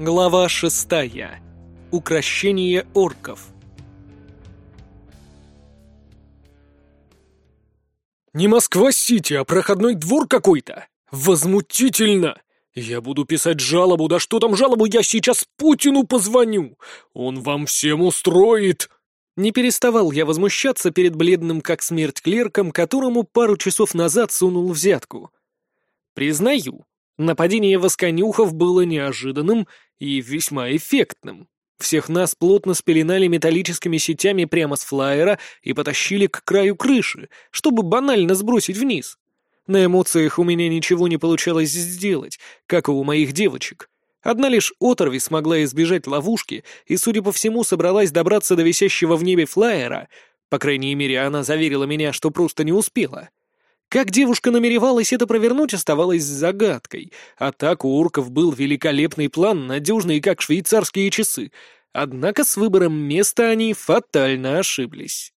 Глава шестая. Укращение орков. «Не Москва-Сити, а проходной двор какой-то! Возмутительно! Я буду писать жалобу, да что там жалобу, я сейчас Путину позвоню! Он вам всем устроит!» Не переставал я возмущаться перед бледным как смерть клерком, которому пару часов назад сунул взятку. Признаю, нападение восконюхов было неожиданным и весьма эффектным. Всех нас плотно спеленали металлическими сетями прямо с флайера и потащили к краю крыши, чтобы банально сбросить вниз. На эмоциях у меня ничего не получалось сделать, как и у моих девочек. Одна лишь оторви смогла избежать ловушки и, судя по всему, собралась добраться до висящего в небе флайера. По крайней мере, она заверила меня, что просто не успела. Как девушка намеревалась это провернуть, оставалось загадкой, а так у орков был великолепный план, надежный, как швейцарские часы. Однако с выбором места они фатально ошиблись.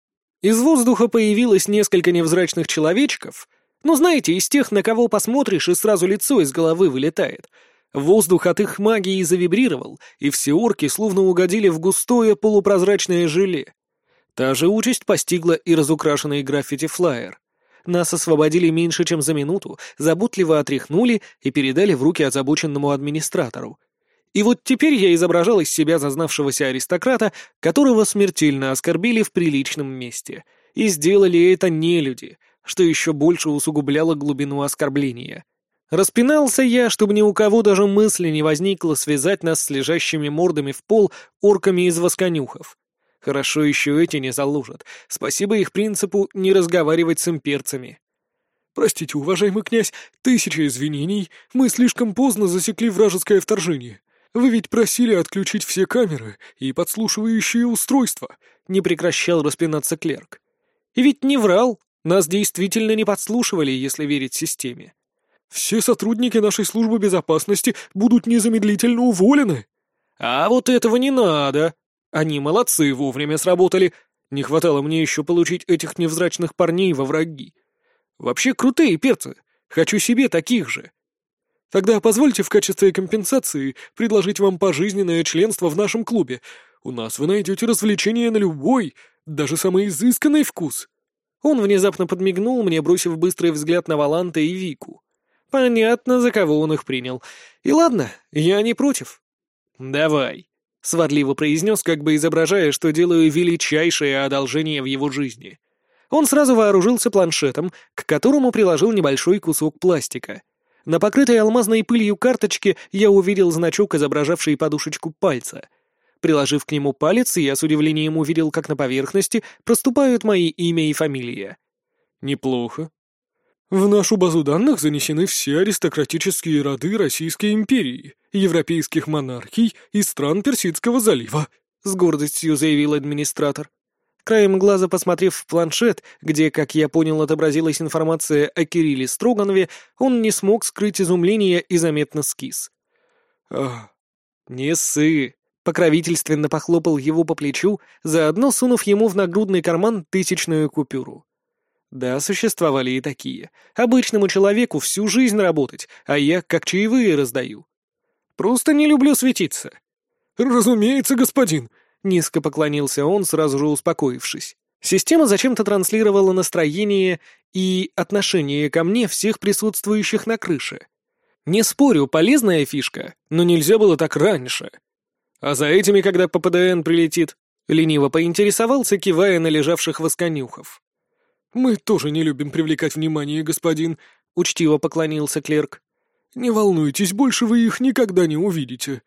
Из воздуха появилось несколько невзрачных человечков. Ну, знаете, из тех, на кого посмотришь, и сразу лицо из головы вылетает. Воздух от их магии завибрировал, и все орки словно угодили в густое полупрозрачное желе. Та же участь постигла и разукрашенный граффити-флайер. Нас освободили меньше, чем за минуту, заботливо отряхнули и передали в руки озабоченному администратору. И вот теперь я изображал из себя зазнавшегося аристократа, которого смертельно оскорбили в приличном месте. И сделали это не люди, что еще больше усугубляло глубину оскорбления. Распинался я, чтобы ни у кого даже мысли не возникло связать нас с лежащими мордами в пол орками из восконюхов. Хорошо еще эти не заложат. Спасибо их принципу не разговаривать с имперцами. «Простите, уважаемый князь, тысяча извинений. Мы слишком поздно засекли вражеское вторжение. Вы ведь просили отключить все камеры и подслушивающие устройства», — не прекращал распинаться клерк. «И ведь не врал. Нас действительно не подслушивали, если верить системе». «Все сотрудники нашей службы безопасности будут незамедлительно уволены». «А вот этого не надо», они молодцы, вовремя сработали. Не хватало мне еще получить этих невзрачных парней во враги. Вообще крутые перцы. Хочу себе таких же. Тогда позвольте в качестве компенсации предложить вам пожизненное членство в нашем клубе. У нас вы найдете развлечения на любой, даже самый изысканный вкус». Он внезапно подмигнул мне, бросив быстрый взгляд на Валанта и Вику. Понятно, за кого он их принял. И ладно, я не против. «Давай», — сварливо произнес, как бы изображая, что делаю величайшее одолжение в его жизни. Он сразу вооружился планшетом, к которому приложил небольшой кусок пластика. На покрытой алмазной пылью карточке я увидел значок, изображавший подушечку пальца. Приложив к нему палец, я с удивлением увидел, как на поверхности проступают мои имя и фамилия. «Неплохо», в нашу базу данных занесены все аристократические роды Российской империи, европейских монархий и стран Персидского залива», — с гордостью заявил администратор. Краем глаза посмотрев в планшет, где, как я понял, отобразилась информация о Кирилле Строганове, он не смог скрыть изумление и заметно скис. «Ах, не ссы!» — покровительственно похлопал его по плечу, заодно сунув ему в нагрудный карман тысячную купюру. Да, существовали и такие. Обычному человеку всю жизнь работать, а я как чаевые раздаю. Просто не люблю светиться. «Разумеется, господин», — низко поклонился он, сразу же успокоившись. Система зачем-то транслировала настроение и отношение ко мне всех присутствующих на крыше. Не спорю, полезная фишка, но нельзя было так раньше. А за этими, когда ППДН прилетит, лениво поинтересовался, кивая на лежавших восконюхов. «Мы тоже не любим привлекать внимание, господин», — учтиво поклонился клерк. «Не волнуйтесь, больше вы их никогда не увидите».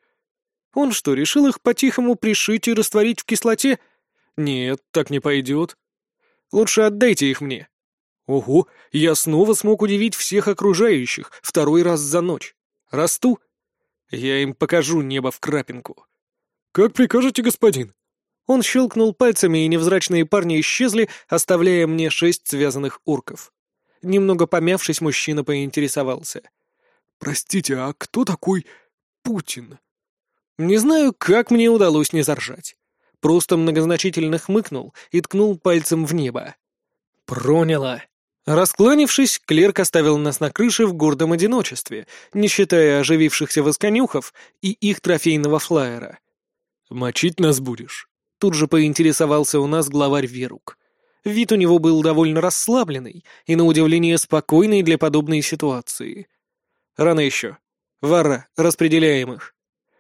«Он что, решил их по-тихому пришить и растворить в кислоте?» «Нет, так не пойдет. Лучше отдайте их мне». «Ого, я снова смог удивить всех окружающих, второй раз за ночь. Расту. Я им покажу небо в крапинку». «Как прикажете, господин?» Он щелкнул пальцами, и невзрачные парни исчезли, оставляя мне шесть связанных урков. Немного помявшись, мужчина поинтересовался. «Простите, а кто такой Путин?» Не знаю, как мне удалось не заржать. Просто многозначительно хмыкнул и ткнул пальцем в небо. «Проняло. Раскланившись, клерк оставил нас на крыше в гордом одиночестве, не считая оживившихся восконюхов и их трофейного флайера. «Мочить нас будешь?» Тут же поинтересовался у нас главарь Верук. Вид у него был довольно расслабленный и, на удивление, спокойный для подобной ситуации. Рано еще. Вара, распределяем их.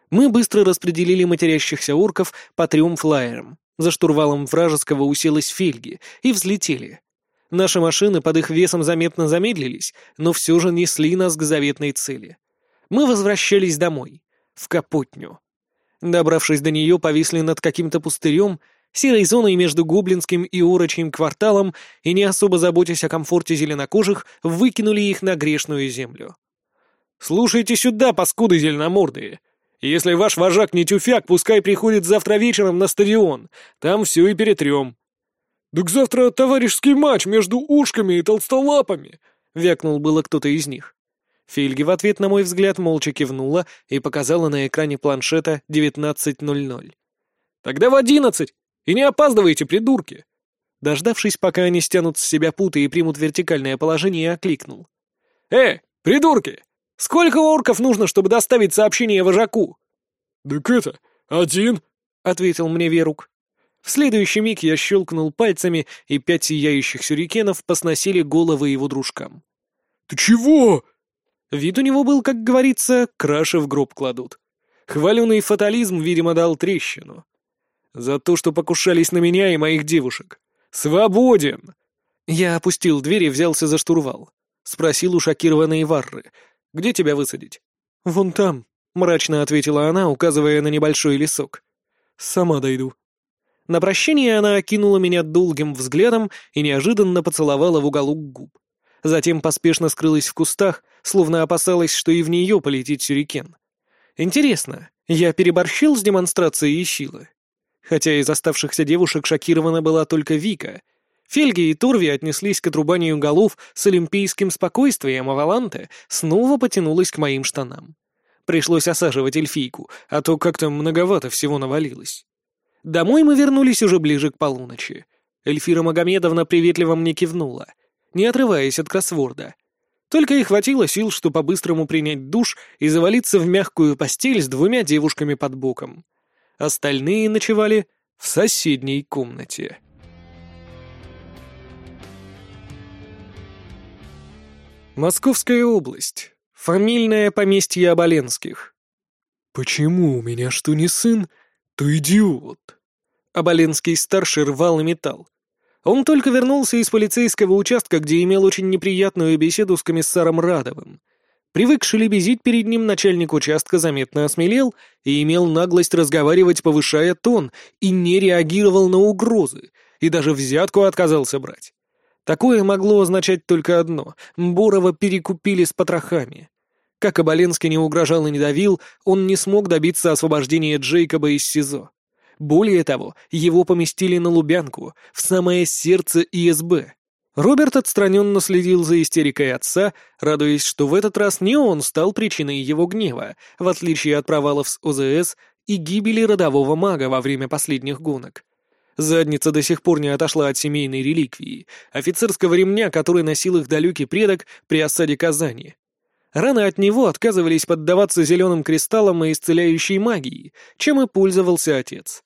Мы быстро распределили матерящихся орков по трем флайерам. За штурвалом вражеского уселась Фельги и взлетели. Наши машины под их весом заметно замедлились, но все же несли нас к заветной цели. Мы возвращались домой, в Капотню. Добравшись до нее, повисли над каким-то пустырем, серой зоной между Гоблинским и Урочьим кварталом и, не особо заботясь о комфорте зеленокожих, выкинули их на грешную землю. «Слушайте сюда, паскуды зеленомордые! Если ваш вожак не тюфяк, пускай приходит завтра вечером на стадион, там все и перетрем». «Так завтра товарищеский матч между ушками и толстолапами!» — вякнул было кто-то из них. Фильги в ответ на мой взгляд молча кивнула и показала на экране планшета 19.00. «Тогда в одиннадцать! И не опаздывайте, придурки!» Дождавшись, пока они стянут с себя путы и примут вертикальное положение, окликнул. «Э, придурки! Сколько орков нужно, чтобы доставить сообщение вожаку?» «Так это, один!» — ответил мне Верук. В следующий миг я щелкнул пальцами, и пять сияющих сюрикенов посносили головы его дружкам. «Ты чего?» Вид у него был, как говорится, краши в гроб кладут. Хваленый фатализм, видимо, дал трещину. За то, что покушались на меня и моих девушек. Свободен! Я опустил дверь и взялся за штурвал. Спросил у шокированной Варры. «Где тебя высадить?» «Вон там», — мрачно ответила она, указывая на небольшой лесок. «Сама дойду». На прощение она окинула меня долгим взглядом и неожиданно поцеловала в уголок губ затем поспешно скрылась в кустах, словно опасалась, что и в нее полетит сюрикен. Интересно, я переборщил с демонстрацией силы? Хотя из оставшихся девушек шокирована была только Вика. Фельги и Турви отнеслись к отрубанию голов с олимпийским спокойствием, а Валанте снова потянулась к моим штанам. Пришлось осаживать эльфийку, а то как-то многовато всего навалилось. Домой мы вернулись уже ближе к полуночи. Эльфира Магомедовна приветливо мне кивнула — не отрываясь от кроссворда. Только и хватило сил, чтобы по-быстрому принять душ и завалиться в мягкую постель с двумя девушками под боком. Остальные ночевали в соседней комнате. Московская область. Фамильное поместье Оболенских. «Почему у меня что не сын, то идиот?» Оболенский старший рвал и металл. Он только вернулся из полицейского участка, где имел очень неприятную беседу с комиссаром Радовым. Привыкший лебезить перед ним начальник участка заметно осмелел и имел наглость разговаривать, повышая тон, и не реагировал на угрозы, и даже взятку отказался брать. Такое могло означать только одно — Борова перекупили с потрохами. Как Оболенский не угрожал и не давил, он не смог добиться освобождения Джейкоба из СИЗО. Более того, его поместили на Лубянку, в самое сердце ИСБ. Роберт отстраненно следил за истерикой отца, радуясь, что в этот раз не он стал причиной его гнева, в отличие от провалов с ОЗС и гибели родового мага во время последних гонок. Задница до сих пор не отошла от семейной реликвии, офицерского ремня, который носил их далекий предок при осаде Казани. Рано от него отказывались поддаваться зеленым кристаллам и исцеляющей магии, чем и пользовался отец.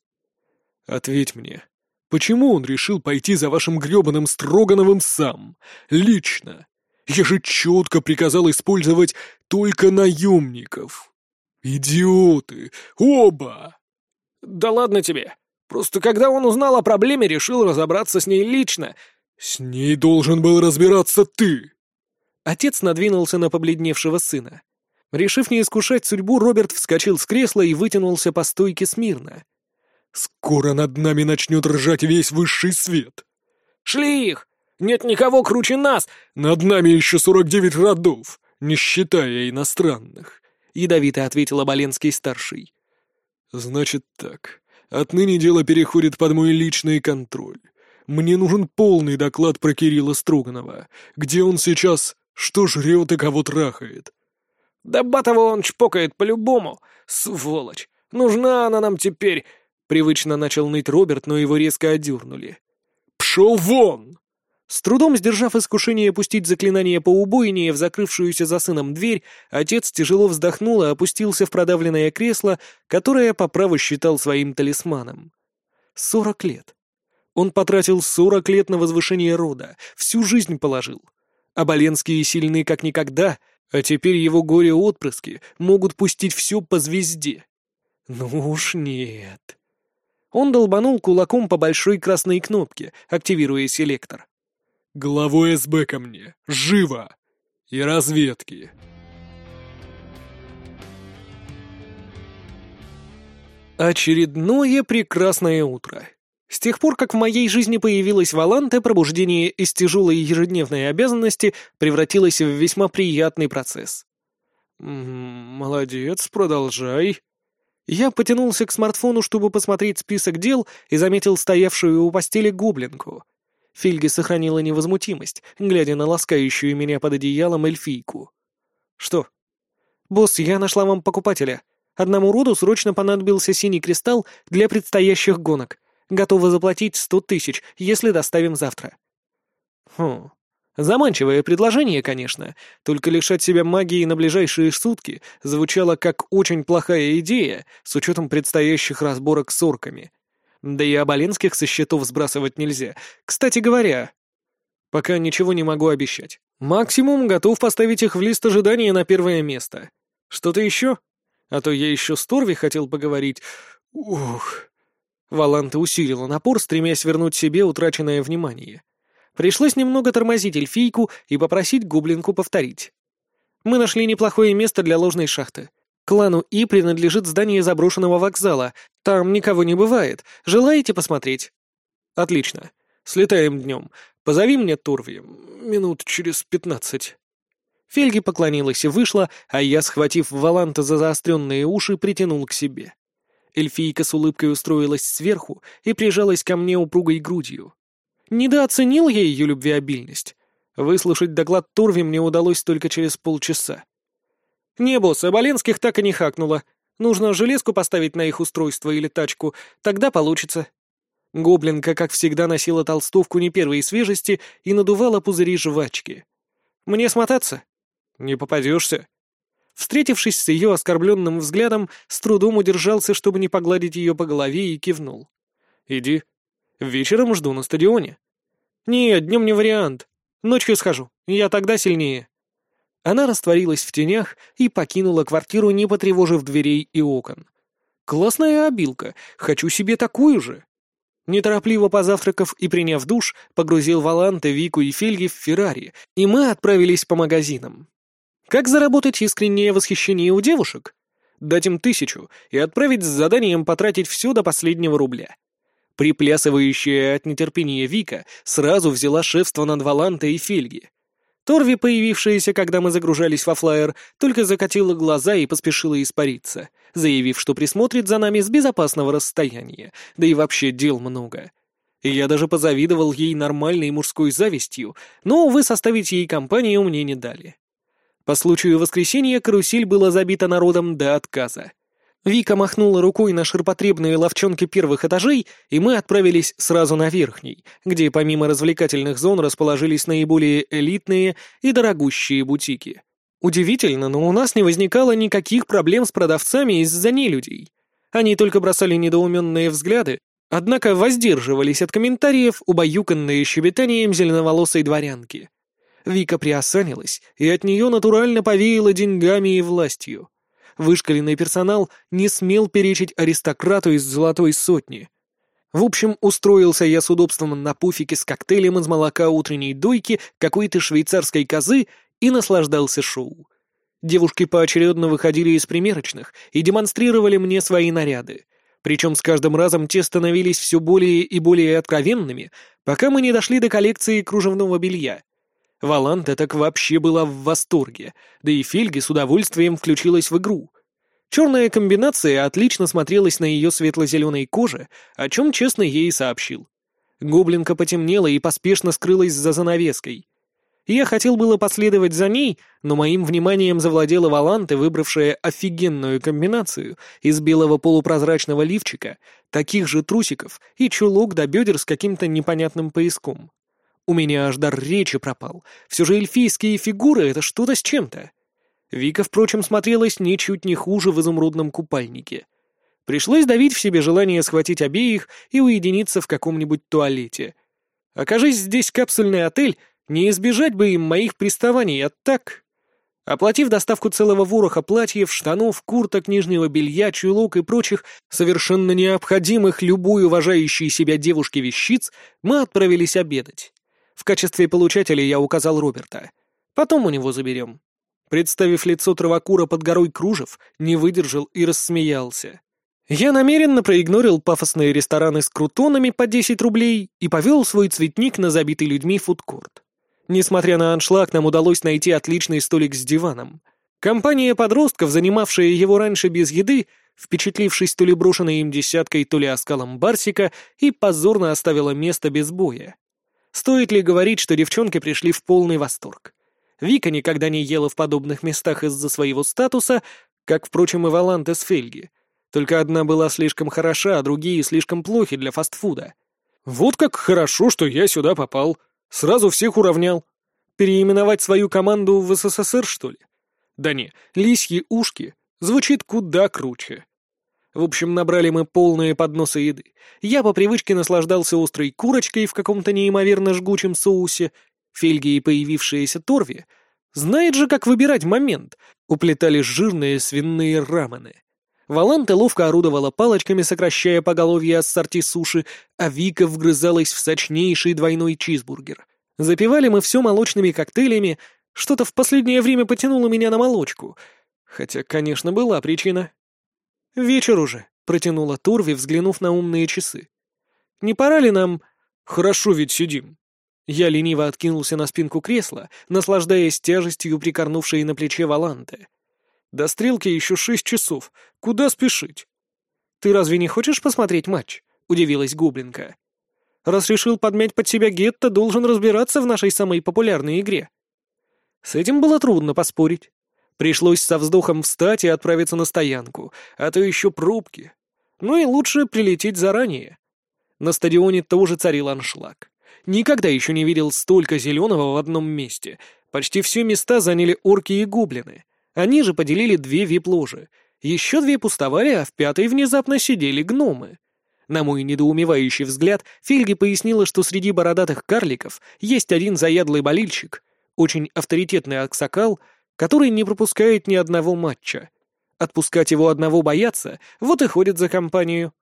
«Ответь мне, почему он решил пойти за вашим гребаным Строгановым сам? Лично? Я же четко приказал использовать только наемников. Идиоты! Оба!» «Да ладно тебе. Просто когда он узнал о проблеме, решил разобраться с ней лично». «С ней должен был разбираться ты!» Отец надвинулся на побледневшего сына. Решив не искушать судьбу, Роберт вскочил с кресла и вытянулся по стойке смирно. «Скоро над нами начнет ржать весь высший свет!» «Шли их! Нет никого круче нас!» «Над нами еще сорок девять родов, не считая иностранных!» — ядовито ответил Оболенский-старший. «Значит так. Отныне дело переходит под мой личный контроль. Мне нужен полный доклад про Кирилла Строганова. Где он сейчас что жрет и кого трахает? Да Батова он чпокает по-любому, сволочь. Нужна она нам теперь. Привычно начал ныть Роберт, но его резко одернули. «Пшел вон!» С трудом сдержав искушение пустить заклинание по убойнее в закрывшуюся за сыном дверь, отец тяжело вздохнул и опустился в продавленное кресло, которое по праву считал своим талисманом. Сорок лет. Он потратил сорок лет на возвышение рода, всю жизнь положил. А Боленские сильны как никогда, а теперь его горе-отпрыски могут пустить все по звезде. Ну уж нет. Он долбанул кулаком по большой красной кнопке, активируя селектор. «Главу СБ ко мне! Живо! И разведки!» Очередное прекрасное утро. С тех пор, как в моей жизни появилась Валанте, пробуждение из тяжелой ежедневной обязанности превратилось в весьма приятный процесс. «Молодец, продолжай». Я потянулся к смартфону, чтобы посмотреть список дел, и заметил стоявшую у постели гоблинку. Фильги сохранила невозмутимость, глядя на ласкающую меня под одеялом эльфийку. «Что?» «Босс, я нашла вам покупателя. Одному роду срочно понадобился синий кристалл для предстоящих гонок. Готова заплатить сто тысяч, если доставим завтра». «Хм, Заманчивое предложение, конечно, только лишать себя магии на ближайшие сутки звучало как очень плохая идея с учетом предстоящих разборок с орками. Да и оболенских со счетов сбрасывать нельзя. Кстати говоря, пока ничего не могу обещать. Максимум готов поставить их в лист ожидания на первое место. Что-то еще? А то я еще с Торви хотел поговорить. Ух. Валанта усилила напор, стремясь вернуть себе утраченное внимание. Пришлось немного тормозить эльфийку и попросить гоблинку повторить. Мы нашли неплохое место для ложной шахты. Клану И принадлежит здание заброшенного вокзала. Там никого не бывает. Желаете посмотреть? Отлично. Слетаем днем. Позови мне Турви. Минут через пятнадцать. Фельги поклонилась и вышла, а я, схватив Валанта за заостренные уши, притянул к себе. Эльфийка с улыбкой устроилась сверху и прижалась ко мне упругой грудью. Недооценил я ее любвеобильность. Выслушать доклад Турви мне удалось только через полчаса. «Не, босс, так и не хакнуло. Нужно железку поставить на их устройство или тачку, тогда получится». Гоблинка, как всегда, носила толстовку не первой свежести и надувала пузыри жвачки. «Мне смотаться?» «Не попадешься». Встретившись с ее оскорбленным взглядом, с трудом удержался, чтобы не погладить ее по голове, и кивнул. «Иди. Вечером жду на стадионе». «Нет, днем не вариант. Ночью схожу. Я тогда сильнее». Она растворилась в тенях и покинула квартиру, не потревожив дверей и окон. «Классная обилка. Хочу себе такую же». Неторопливо позавтракав и приняв душ, погрузил Валанте, Вику и Фельги в Феррари, и мы отправились по магазинам. Как заработать искреннее восхищение у девушек? Дать им тысячу и отправить с заданием потратить все до последнего рубля. Приплясывающая от нетерпения Вика сразу взяла шефство над Валантой и Фельги. Торви, появившаяся, когда мы загружались во флайер, только закатила глаза и поспешила испариться, заявив, что присмотрит за нами с безопасного расстояния, да и вообще дел много. Я даже позавидовал ей нормальной мужской завистью, но, увы, составить ей компанию мне не дали. По случаю воскресенья карусель была забита народом до отказа. Вика махнула рукой на ширпотребные ловчонки первых этажей, и мы отправились сразу на верхний, где помимо развлекательных зон расположились наиболее элитные и дорогущие бутики. Удивительно, но у нас не возникало никаких проблем с продавцами из-за нелюдей. Они только бросали недоуменные взгляды, однако воздерживались от комментариев, убаюканные щебетанием зеленоволосой дворянки. Вика приосанилась, и от нее натурально повеяло деньгами и властью. Вышкаленный персонал не смел перечить аристократу из золотой сотни. В общем, устроился я с удобством на пуфике с коктейлем из молока утренней дойки какой-то швейцарской козы и наслаждался шоу. Девушки поочередно выходили из примерочных и демонстрировали мне свои наряды. Причем с каждым разом те становились все более и более откровенными, пока мы не дошли до коллекции кружевного белья. Валанта так вообще была в восторге, да и Фельги с удовольствием включилась в игру. Черная комбинация отлично смотрелась на ее светло-зеленой коже, о чем честно ей сообщил. Гоблинка потемнела и поспешно скрылась за занавеской. Я хотел было последовать за ней, но моим вниманием завладела Валанта, выбравшая офигенную комбинацию из белого полупрозрачного лифчика, таких же трусиков и чулок до бедер с каким-то непонятным пояском. У меня аж дар речи пропал. Все же эльфийские фигуры — это что-то с чем-то. Вика, впрочем, смотрелась ничуть не хуже в изумрудном купальнике. Пришлось давить в себе желание схватить обеих и уединиться в каком-нибудь туалете. Окажись здесь капсульный отель, не избежать бы им моих приставаний, а так... Оплатив доставку целого вороха платьев, штанов, курток, нижнего белья, чулок и прочих совершенно необходимых любой уважающей себя девушке вещиц, мы отправились обедать. В качестве получателя я указал Роберта. Потом у него заберем. Представив лицо травокура под горой кружев, не выдержал и рассмеялся. Я намеренно проигнорил пафосные рестораны с крутонами по 10 рублей и повел свой цветник на забитый людьми фудкорт. Несмотря на аншлаг, нам удалось найти отличный столик с диваном. Компания подростков, занимавшая его раньше без еды, впечатлившись то ли брошенной им десяткой, то ли оскалом Барсика, и позорно оставила место без боя. Стоит ли говорить, что девчонки пришли в полный восторг? Вика никогда не ела в подобных местах из-за своего статуса, как, впрочем, и Валанте с Фельги. Только одна была слишком хороша, а другие слишком плохи для фастфуда. «Вот как хорошо, что я сюда попал», Сразу всех уравнял. Переименовать свою команду в СССР, что ли? Да не, лисьи ушки звучит куда круче. В общем, набрали мы полные подносы еды. Я по привычке наслаждался острой курочкой в каком-то неимоверно жгучем соусе. Фельги и появившиеся торви. Знает же, как выбирать момент. Уплетали жирные свиные рамены. Валанта ловко орудовала палочками, сокращая поголовье ассорти суши, а Вика вгрызалась в сочнейший двойной чизбургер. Запивали мы все молочными коктейлями, что-то в последнее время потянуло меня на молочку. Хотя, конечно, была причина. «Вечер уже», — протянула Турви, взглянув на умные часы. «Не пора ли нам...» «Хорошо ведь сидим». Я лениво откинулся на спинку кресла, наслаждаясь тяжестью прикорнувшей на плече Валанты. До стрелки еще шесть часов. Куда спешить? Ты разве не хочешь посмотреть матч? Удивилась Гублинка. Раз решил подмять под себя гетто, должен разбираться в нашей самой популярной игре. С этим было трудно поспорить. Пришлось со вздохом встать и отправиться на стоянку, а то еще пробки. Ну и лучше прилететь заранее. На стадионе тоже царил аншлаг. Никогда еще не видел столько зеленого в одном месте. Почти все места заняли орки и гоблины. Они же поделили две вип-ложи. Еще две пустовали, а в пятой внезапно сидели гномы. На мой недоумевающий взгляд, Фельги пояснила, что среди бородатых карликов есть один заядлый болельщик, очень авторитетный аксакал, который не пропускает ни одного матча. Отпускать его одного боятся, вот и ходят за компанию.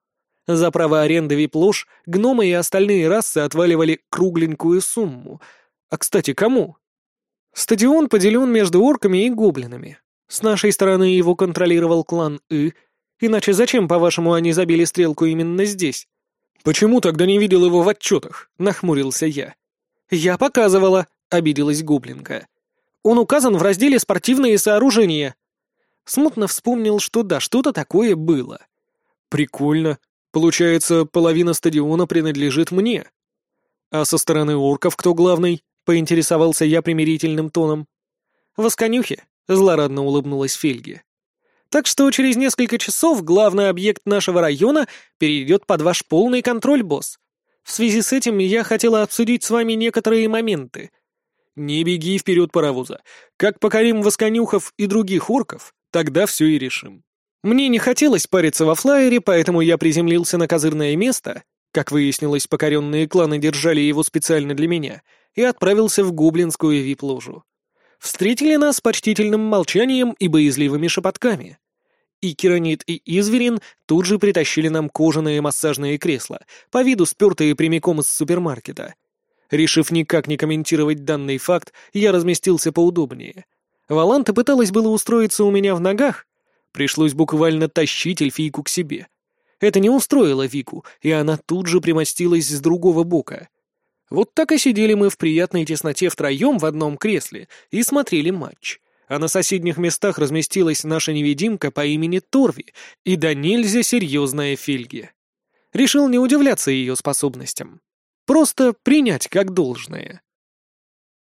За право аренды вип-лож гномы и остальные расы отваливали кругленькую сумму. А, кстати, кому? Стадион поделен между орками и гоблинами. С нашей стороны его контролировал клан И. Иначе зачем, по-вашему, они забили стрелку именно здесь? Почему тогда не видел его в отчетах? Нахмурился я. Я показывала, обиделась Гоблинка. Он указан в разделе «Спортивные сооружения». Смутно вспомнил, что да, что-то такое было. Прикольно. Получается, половина стадиона принадлежит мне. А со стороны орков кто главный? Поинтересовался я примирительным тоном. Восконюхи, — злорадно улыбнулась Фельги. «Так что через несколько часов главный объект нашего района перейдет под ваш полный контроль, босс. В связи с этим я хотела обсудить с вами некоторые моменты». «Не беги вперед паровоза. Как покорим восконюхов и других орков, тогда все и решим». Мне не хотелось париться во флайере, поэтому я приземлился на козырное место, как выяснилось, покоренные кланы держали его специально для меня, и отправился в гоблинскую вип-ложу встретили нас почтительным молчанием и боязливыми шепотками. И Керонит, и Изверин тут же притащили нам кожаные массажные кресла, по виду спертые прямиком из супермаркета. Решив никак не комментировать данный факт, я разместился поудобнее. Валанта пыталась было устроиться у меня в ногах. Пришлось буквально тащить эльфийку к себе. Это не устроило Вику, и она тут же примостилась с другого бока. Вот так и сидели мы в приятной тесноте втроем в одном кресле и смотрели матч. А на соседних местах разместилась наша невидимка по имени Торви и да нельзя серьезная Фильги. Решил не удивляться ее способностям. Просто принять как должное.